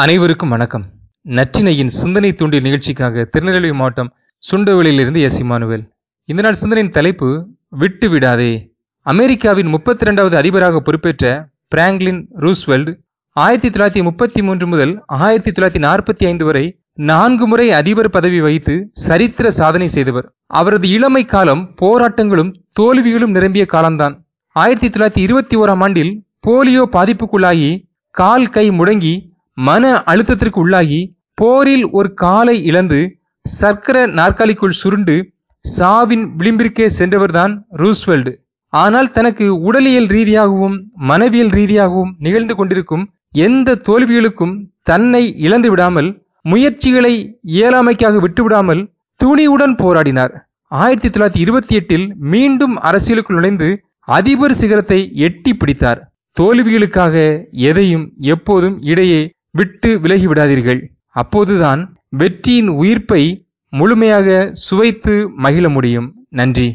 அனைவருக்கும் வணக்கம். நற்றினையின் சிந்தனை தூண்டிய நிகழ்ச்சிக்காக திருநெல்வேலி மாவட்டம் சுண்டவெளியிலிருந்து எஸ். இமானுவேல். இந்த நாள் சிந்தனையின் தலைப்பு விட்டு விடாதே அமெரிக்காவின் முப்பத்தி இரண்டாவது அதிபராக பொறுப்பேற்ற பிராங்க்லின் ரூஸ்வெல்ட் ஆயிரத்தி தொள்ளாயிரத்தி முப்பத்தி மூன்று முதல் ஆயிரத்தி தொள்ளாயிரத்தி நாற்பத்தி ஐந்து வரை நான்கு முறை அதிபர் பதவி வகித்து சரித்திர சாதனை செய்தவர். அவரது இளமை காலம் போராட்டங்களும் தோல்விகளும் நிரம்பிய காலம்தான். ஆயிரத்தி தொள்ளாயிரத்தி இருபத்தி ஓராம் ஆண்டில் போலியோ பாதிப்புக்குள்ளாகி கால் கை முடங்கி மன அழுத்தத்திற்கு உள்ளாகி போரில் ஒரு காலை இழந்து சர்க்கர நாற்காலிக்குள் சுருண்டு சாவின் விளிம்பிற்கே சென்றவர்தான் ரூஸ்வெல்டு. ஆனால் தனக்கு உடலியல் ரீதியாகவும் மனவியல் ரீதியாகவும் நிகழ்ந்து கொண்டிருக்கும் எந்த தோல்விகளுக்கும் தன்னை இழந்து விடாமல் முயற்சிகளை இயலாமைக்காக விட்டுவிடாமல் துணிவுடன் போராடினார். ஆயிரத்தி தொள்ளாயிரத்தி இருபத்தி எட்டில் மீண்டும் அரசியலுக்குள் நுழைந்து அதிபர் சிகரத்தை எட்டி பிடித்தார். தோல்விகளுக்காக எதையும் எப்போதும் இடையே விட்டு விலகிவிடாதீர்கள் அப்போதுதான் வெற்றியின் உயிர்ப்பை முழுமையாக சுவைத்து மகிழ முடியும். நன்றி.